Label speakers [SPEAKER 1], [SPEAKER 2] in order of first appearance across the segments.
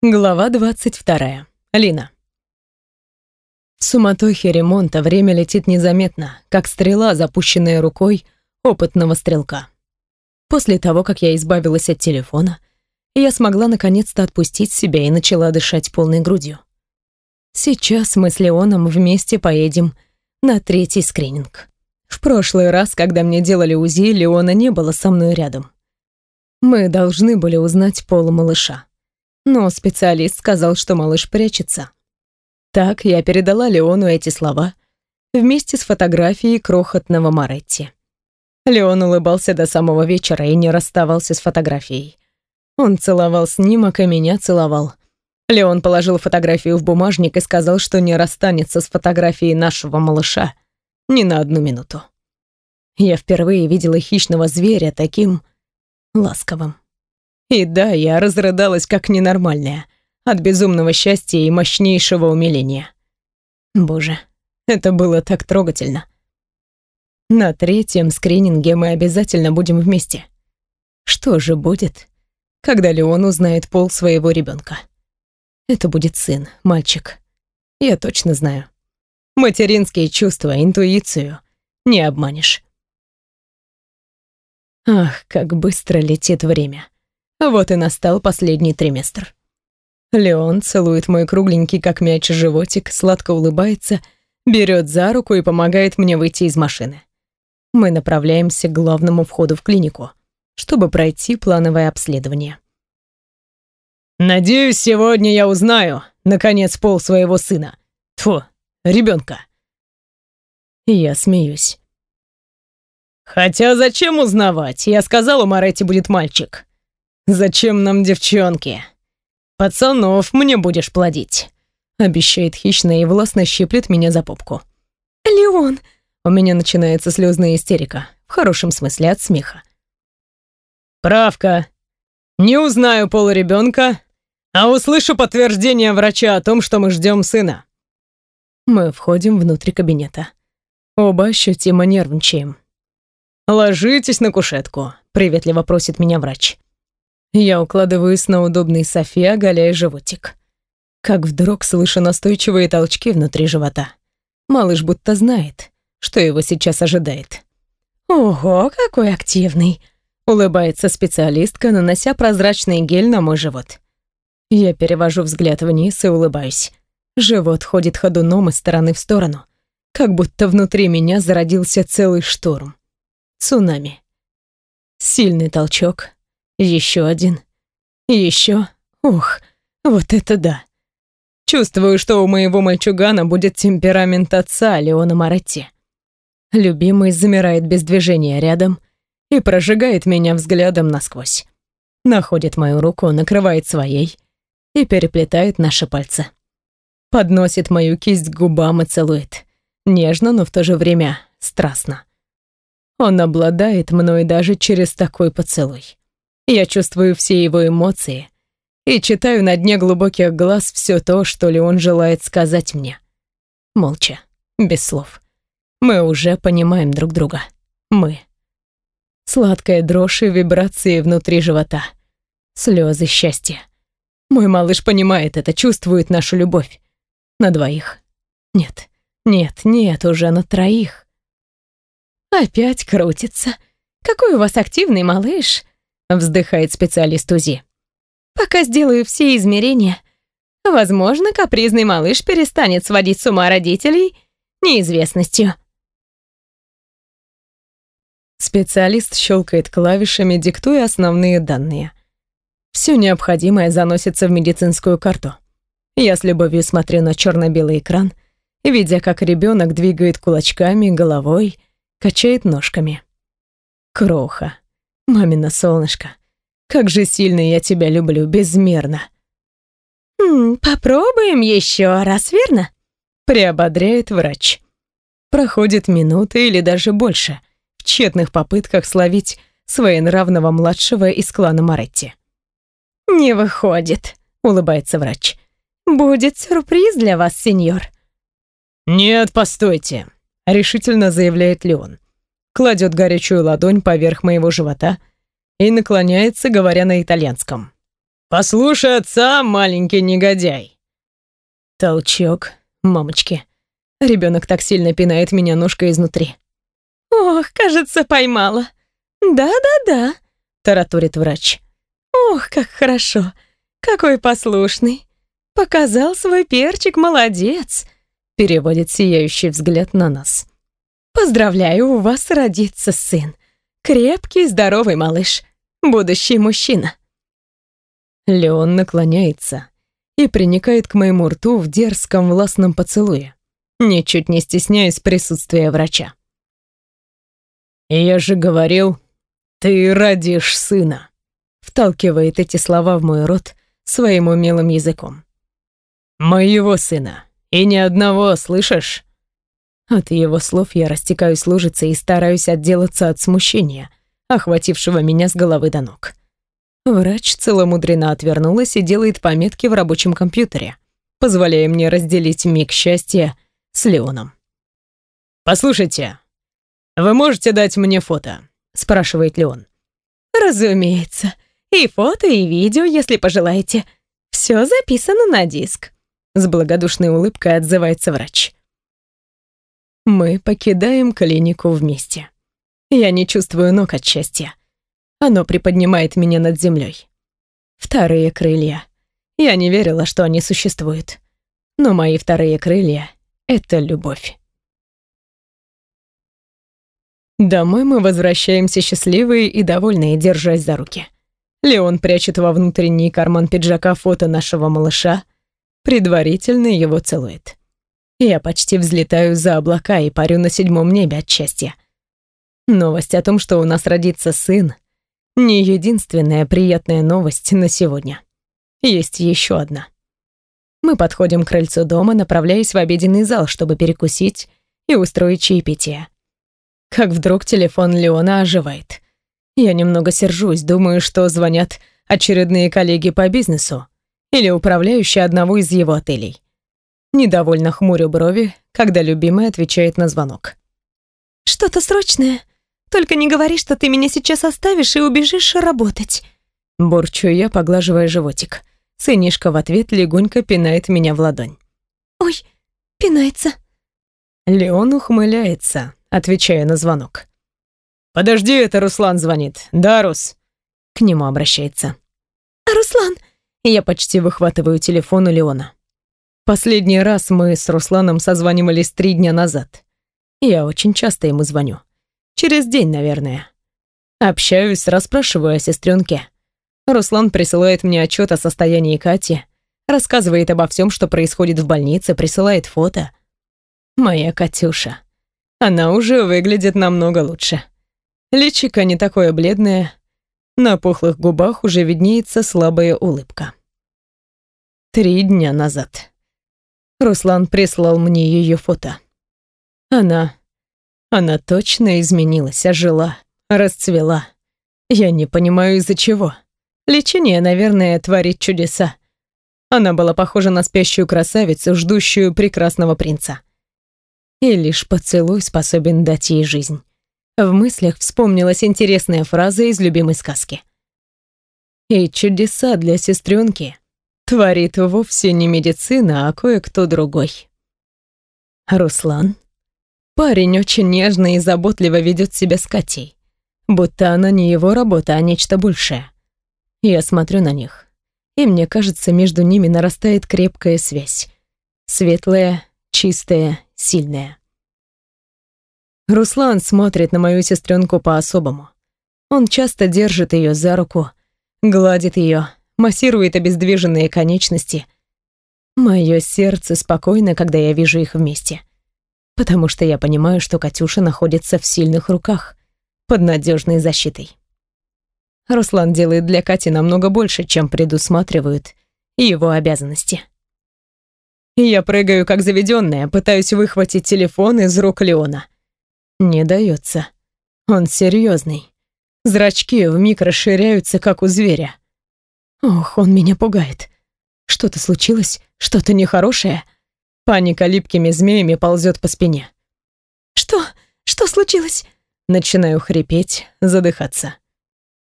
[SPEAKER 1] Глава 22. Лина. В суматохе ремонта время летит незаметно, как стрела, запущенная рукой опытного стрелка. После того, как я избавилась от телефона, я смогла наконец-то отпустить себя и начала дышать полной грудью. Сейчас мы с Леоном вместе поедем на третий скрининг. В прошлый раз, когда мне делали УЗИ, Леона не было со мной рядом. Мы должны были узнать пол малыша но специалист сказал, что малыш прячется. Так я передала Леону эти слова вместе с фотографией крохотного Маретти. Леон улыбался до самого вечера и не расставался с фотографией. Он целовал снимок и меня целовал. Леон положил фотографию в бумажник и сказал, что не расстанется с фотографией нашего малыша ни на одну минуту. Я впервые видела хищного зверя таким ласковым. И да, я разрыдалась как ненормальная от безумного счастья и мощнейшего умиления. Боже, это было так трогательно. На третьем скрининге мы обязательно будем вместе. Что же будет, когда Леон узнает пол своего ребенка? Это будет сын, мальчик. Я точно знаю. Материнские чувства, интуицию не обманешь. Ах, как быстро летит время. Вот и настал последний триместр. Леон целует мой кругленький, как мяч, животик, сладко улыбается, берет за руку и помогает мне выйти из машины. Мы направляемся к главному входу в клинику, чтобы пройти плановое обследование. «Надеюсь, сегодня я узнаю, наконец, пол своего сына. Тьфу, ребенка. Я смеюсь. «Хотя зачем узнавать? Я сказал, у Маретти будет мальчик. «Зачем нам девчонки? Пацанов мне будешь плодить», — обещает хищно и властно щиплет меня за попку.
[SPEAKER 2] «Леон!»
[SPEAKER 1] У меня начинается слезная истерика, в хорошем смысле от смеха.
[SPEAKER 3] «Правка. Не узнаю пол ребенка, а услышу подтверждение врача о том, что мы ждем сына».
[SPEAKER 1] Мы входим внутрь кабинета. Оба ощутимо нервничаем.
[SPEAKER 3] «Ложитесь на кушетку», — приветливо просит меня врач.
[SPEAKER 1] Я укладываюсь на удобный софе, оголяя животик. Как вдруг слышу настойчивые толчки внутри живота. Малыш будто знает, что его сейчас ожидает.
[SPEAKER 2] «Ого, какой активный!»
[SPEAKER 1] — улыбается специалистка, нанося прозрачный гель на мой живот. Я перевожу взгляд вниз и улыбаюсь. Живот ходит ходуном из стороны в сторону, как будто внутри меня зародился целый шторм. Цунами. Сильный толчок, еще один. Еще. Ух, вот это да. Чувствую, что у моего мальчугана будет темперамент отца Леона Маретти. Любимый замирает без движения рядом и прожигает меня взглядом насквозь. Находит мою руку, накрывает своей и переплетает наши пальцы. Подносит мою кисть к губам и целует. Нежно, но в то же время страстно. Он обладает мной даже через такой поцелуй. Я чувствую все его эмоции и читаю на дне глубоких глаз все то, что ли он желает сказать мне. Молча, без слов. Мы уже понимаем друг друга. Мы. Сладкая дрожь и вибрации внутри живота. Слезы счастья. Мой малыш понимает это, чувствует нашу любовь. На двоих. Нет, нет, нет, уже на троих.
[SPEAKER 2] Опять крутится. Какой у вас активный малыш вздыхает специалист УЗИ. Пока сделаю все измерения, возможно, капризный малыш перестанет сводить с ума родителей неизвестностью.
[SPEAKER 1] Специалист щелкает клавишами, диктуя основные данные. Все необходимое заносится в медицинскую карту. Я с любовью смотрю на черно-белый экран, видя, как ребенок двигает кулачками, головой, качает ножками. Кроха. Мамина солнышко, как же сильно я тебя люблю, безмерно.
[SPEAKER 2] «М -м, попробуем еще раз, верно?»
[SPEAKER 1] Приободряет врач. Проходит минута или даже больше в тщетных попытках словить своенравного младшего из клана Маретти.
[SPEAKER 2] «Не выходит», — улыбается врач. «Будет сюрприз для вас, сеньор».
[SPEAKER 3] «Нет, постойте», — решительно заявляет Леон
[SPEAKER 1] кладет горячую ладонь поверх моего живота и наклоняется, говоря на итальянском.
[SPEAKER 3] «Послушай отца, маленький негодяй!»
[SPEAKER 1] Толчок, мамочки. Ребенок так сильно пинает меня ножкой изнутри.
[SPEAKER 2] «Ох, кажется, поймала. Да-да-да», — тараторит врач. «Ох, как хорошо! Какой послушный! Показал свой перчик, молодец!»
[SPEAKER 1] Переводит сияющий взгляд на нас.
[SPEAKER 2] «Поздравляю, у вас родится сын. Крепкий, здоровый малыш. Будущий мужчина».
[SPEAKER 1] Леон наклоняется и приникает к моему рту в дерзком властном поцелуе, ничуть не стесняясь присутствия врача. «Я же говорил, ты родишь сына», вталкивает эти слова в мой рот своим умелым языком. «Моего сына. И ни одного, слышишь?» От его слов я растекаюсь лужицей и стараюсь отделаться от смущения, охватившего меня с головы до ног. Врач целомудренно отвернулась и делает пометки в рабочем компьютере, позволяя мне разделить миг счастья с Леоном. «Послушайте, вы можете дать мне фото?» — спрашивает Леон.
[SPEAKER 2] «Разумеется. И фото, и видео, если пожелаете. Все записано на диск», — с благодушной улыбкой отзывается врач.
[SPEAKER 1] Мы покидаем клинику вместе. Я не чувствую ног от счастья. Оно приподнимает меня над землей. Вторые крылья. Я не верила, что они существуют. Но мои вторые крылья — это любовь. Домой мы возвращаемся счастливые и довольные, держась за руки. Леон прячет во внутренний карман пиджака фото нашего малыша, предварительно его целует. Я почти взлетаю за облака и парю на седьмом небе от счастья. Новость о том, что у нас родится сын, не единственная приятная новость на сегодня. Есть еще одна. Мы подходим к крыльцу дома, направляясь в обеденный зал, чтобы перекусить и устроить чаепитие. Как вдруг телефон Леона оживает. Я немного сержусь, думаю, что звонят очередные коллеги по бизнесу или управляющий одного из его отелей. Недовольно хмурю брови, когда любимый отвечает на звонок.
[SPEAKER 2] «Что-то срочное? Только не говори, что ты меня сейчас оставишь и убежишь работать».
[SPEAKER 1] Борчу я, поглаживая животик. Сынишка в ответ легонько пинает меня в ладонь.
[SPEAKER 2] «Ой, пинается».
[SPEAKER 1] Леон ухмыляется, отвечая на звонок. «Подожди, это Руслан звонит. Да, Рус?» К нему обращается.
[SPEAKER 2] «А Руслан?»
[SPEAKER 1] Я почти выхватываю телефон у Леона. Последний раз мы с Русланом созванивались три дня назад. Я очень часто ему звоню. Через день, наверное. Общаюсь, расспрашиваю о сестренке. Руслан присылает мне отчет о состоянии Кати, рассказывает обо всем, что происходит в больнице, присылает фото. Моя Катюша. Она уже выглядит намного лучше. Личико не такое бледное, на пухлых губах уже виднеется слабая улыбка. Три дня назад. Руслан прислал мне ее фото. Она... Она точно изменилась, ожила, расцвела. Я не понимаю, из-за чего. Лечение, наверное, творит чудеса. Она была похожа на спящую красавицу, ждущую прекрасного принца. И лишь поцелуй способен дать ей жизнь. В мыслях вспомнилась интересная фраза из любимой сказки. И чудеса для сестренки творит вовсе не медицина, а кое-кто другой. Руслан? Парень очень нежно и заботливо ведет себя с Катей, будто она не его работа, а нечто большее. Я смотрю на них, и мне кажется, между ними нарастает крепкая связь. Светлая, чистая, сильная. Руслан смотрит на мою сестренку по-особому. Он часто держит ее за руку, гладит ее, массирует обездвиженные конечности. Мое сердце спокойно, когда я вижу их вместе. Потому что я понимаю, что Катюша находится в сильных руках, под надежной защитой. Руслан делает для Кати намного больше, чем предусматривают его обязанности. Я прыгаю как заведенная, пытаюсь выхватить телефон из рук Леона. Не дается. Он серьезный. Зрачки вмиг расширяются, как у зверя. Ох, он меня пугает. Что-то случилось? Что-то нехорошее? Паника липкими змеями ползет по спине.
[SPEAKER 2] Что? Что случилось?
[SPEAKER 1] Начинаю хрипеть, задыхаться.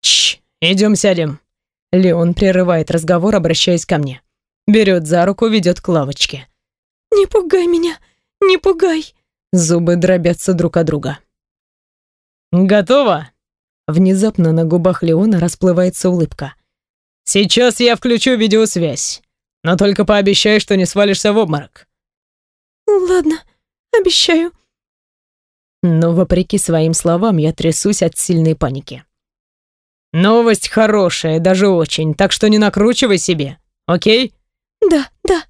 [SPEAKER 1] Чш, идем сядем. Леон прерывает разговор, обращаясь ко мне. Берет за руку, ведет к лавочке.
[SPEAKER 2] «Не пугай меня! Не пугай!»
[SPEAKER 1] Зубы дробятся друг о друга.
[SPEAKER 3] «Готово?»
[SPEAKER 1] Внезапно на губах Леона расплывается улыбка.
[SPEAKER 3] «Сейчас я включу видеосвязь, но только пообещай, что не свалишься в обморок».
[SPEAKER 2] «Ладно, обещаю».
[SPEAKER 1] Но вопреки своим словам я трясусь от сильной паники.
[SPEAKER 3] «Новость хорошая, даже очень, так что не накручивай себе, окей?»
[SPEAKER 2] «Да, да».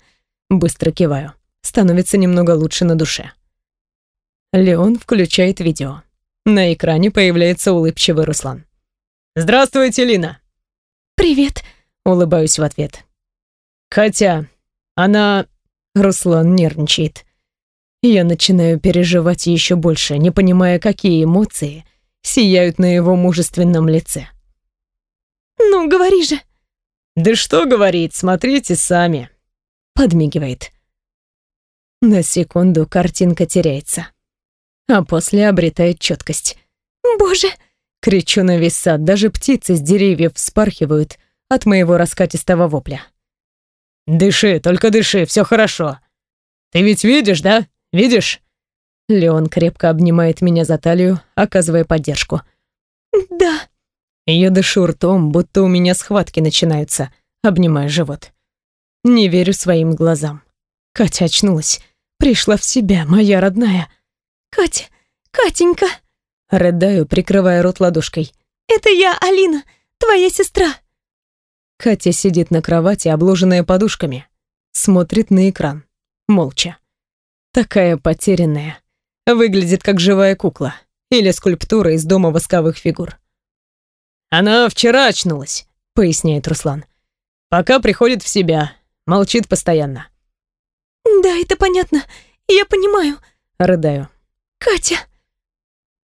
[SPEAKER 1] Быстро киваю. Становится немного лучше на душе. Леон включает видео. На экране появляется улыбчивый Руслан.
[SPEAKER 3] «Здравствуйте, Лина!»
[SPEAKER 2] «Привет!»
[SPEAKER 1] — улыбаюсь в ответ.
[SPEAKER 3] «Хотя, она...»
[SPEAKER 1] Руслан нервничает. Я начинаю переживать еще больше, не понимая, какие эмоции сияют на его мужественном лице.
[SPEAKER 2] «Ну, говори же!»
[SPEAKER 3] «Да что говорить, смотрите сами!»
[SPEAKER 1] Подмигивает. На секунду картинка теряется а после обретает четкость.
[SPEAKER 2] «Боже!»
[SPEAKER 1] — кричу на весь сад, даже птицы с деревьев вспархивают от моего раскатистого вопля.
[SPEAKER 3] «Дыши, только дыши, все хорошо. Ты ведь видишь, да? Видишь?»
[SPEAKER 1] Леон крепко обнимает меня за талию, оказывая поддержку.
[SPEAKER 2] «Да».
[SPEAKER 1] Я дышу ртом, будто у меня схватки начинаются, обнимая живот. Не верю своим глазам. Катя очнулась. Пришла в себя, моя родная.
[SPEAKER 2] «Катя! Катенька!»
[SPEAKER 1] Рыдаю, прикрывая рот ладошкой.
[SPEAKER 2] «Это я, Алина, твоя сестра!»
[SPEAKER 1] Катя сидит на кровати, обложенная подушками. Смотрит на экран. Молча. Такая потерянная. Выглядит как живая кукла. Или скульптура из дома восковых фигур.
[SPEAKER 3] «Она вчера очнулась», — поясняет Руслан. «Пока приходит в себя. Молчит постоянно».
[SPEAKER 2] «Да, это понятно. Я понимаю».
[SPEAKER 1] Рыдаю.
[SPEAKER 2] «Катя!»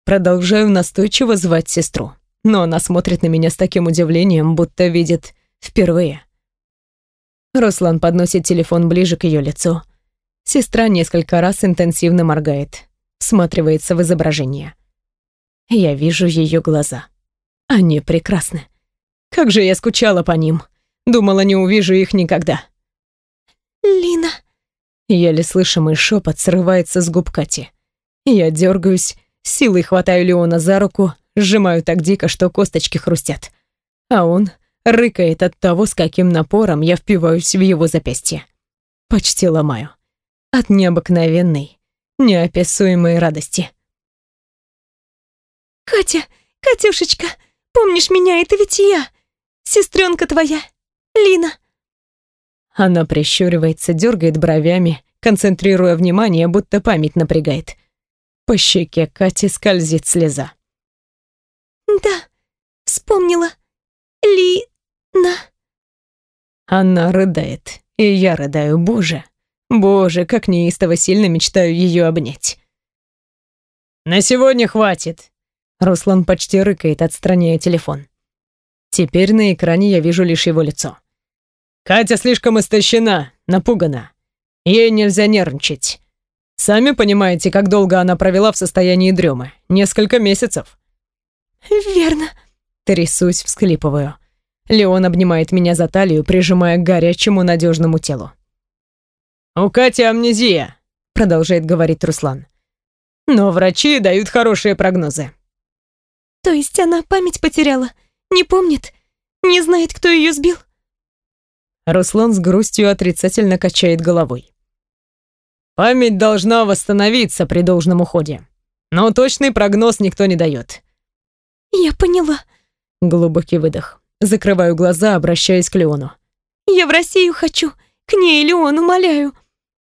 [SPEAKER 1] Продолжаю настойчиво звать сестру, но она смотрит на меня с таким удивлением, будто видит впервые. Руслан подносит телефон ближе к ее лицу. Сестра несколько раз интенсивно моргает, всматривается в изображение. Я вижу ее глаза. Они прекрасны. Как же я скучала по ним. Думала, не увижу их никогда.
[SPEAKER 2] «Лина!»
[SPEAKER 1] Еле слышимый шепот срывается с губ Кати. Я дергаюсь, силой хватаю Леона за руку, сжимаю так дико, что косточки хрустят. А он рыкает от того, с каким напором я впиваюсь в его запястье. Почти ломаю. От необыкновенной, неописуемой радости.
[SPEAKER 2] «Катя, Катюшечка, помнишь меня, это ведь я, сестренка твоя, Лина».
[SPEAKER 1] Она прищуривается, дергает бровями, концентрируя внимание, будто память напрягает. По щеке Кати скользит слеза.
[SPEAKER 2] «Да, вспомнила. Ли-на».
[SPEAKER 1] Она рыдает, и я рыдаю, боже. Боже, как неистово сильно мечтаю ее обнять.
[SPEAKER 3] «На сегодня хватит!»
[SPEAKER 1] Руслан почти рыкает, отстраняя телефон. Теперь на экране я вижу лишь его лицо.
[SPEAKER 3] «Катя слишком истощена, напугана. Ей нельзя нервничать. Сами понимаете, как долго она провела в состоянии дремы. Несколько месяцев.
[SPEAKER 2] Верно.
[SPEAKER 1] Трясусь, всхлипываю. Леон обнимает меня за талию, прижимая к горячему надежному телу.
[SPEAKER 3] «У Кати амнезия», — продолжает говорить Руслан. «Но врачи дают хорошие прогнозы».
[SPEAKER 2] «То есть она память потеряла? Не помнит? Не знает, кто ее сбил?»
[SPEAKER 1] Руслан с грустью отрицательно качает головой.
[SPEAKER 3] Память должна восстановиться при должном уходе. Но точный прогноз никто не дает.
[SPEAKER 2] Я поняла.
[SPEAKER 1] Глубокий выдох. Закрываю глаза, обращаясь к Леону.
[SPEAKER 2] Я в Россию хочу. К ней, Леон, умоляю.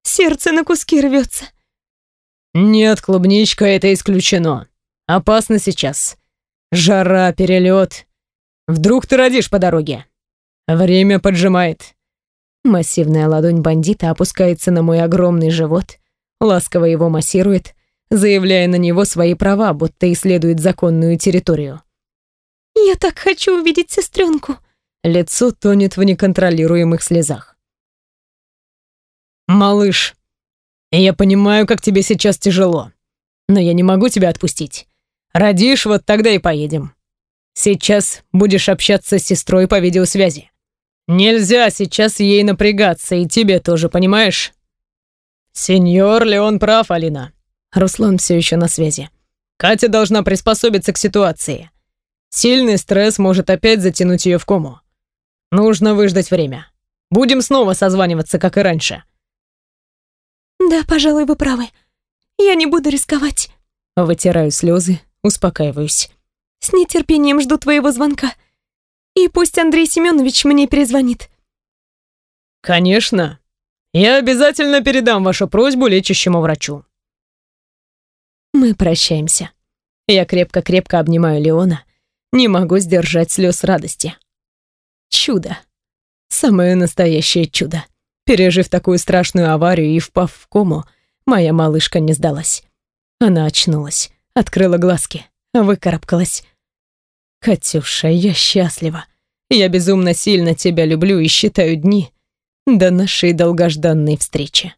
[SPEAKER 2] Сердце на куски рвется.
[SPEAKER 3] Нет, клубничка, это исключено. Опасно сейчас. Жара, перелет. Вдруг ты родишь по дороге. Время поджимает.
[SPEAKER 1] Массивная ладонь бандита опускается на мой огромный живот, ласково его массирует, заявляя на него свои права, будто исследует законную территорию.
[SPEAKER 2] «Я так хочу увидеть сестренку!»
[SPEAKER 1] Лицо тонет в неконтролируемых слезах.
[SPEAKER 3] «Малыш, я понимаю, как тебе сейчас тяжело, но я не могу тебя отпустить. Родишь, вот тогда и поедем. Сейчас будешь общаться с сестрой по видеосвязи. Нельзя сейчас ей напрягаться, и тебе тоже, понимаешь? Сеньор Леон прав, Алина. Руслан все еще на связи. Катя должна приспособиться к ситуации. Сильный стресс может опять затянуть ее в кому. Нужно выждать время. Будем снова созваниваться, как и раньше.
[SPEAKER 2] Да, пожалуй, вы правы. Я не буду рисковать.
[SPEAKER 1] Вытираю слезы, успокаиваюсь.
[SPEAKER 2] С нетерпением жду твоего звонка. И пусть Андрей Семенович мне перезвонит.
[SPEAKER 3] Конечно. Я обязательно передам вашу просьбу лечащему врачу.
[SPEAKER 1] Мы прощаемся. Я крепко-крепко обнимаю Леона. Не могу сдержать слез радости. Чудо. Самое настоящее чудо. Пережив такую страшную аварию и впав в кому, моя малышка не сдалась. Она очнулась, открыла глазки, выкарабкалась. «Катюша, я счастлива. Я безумно сильно тебя люблю и считаю дни до нашей долгожданной встречи».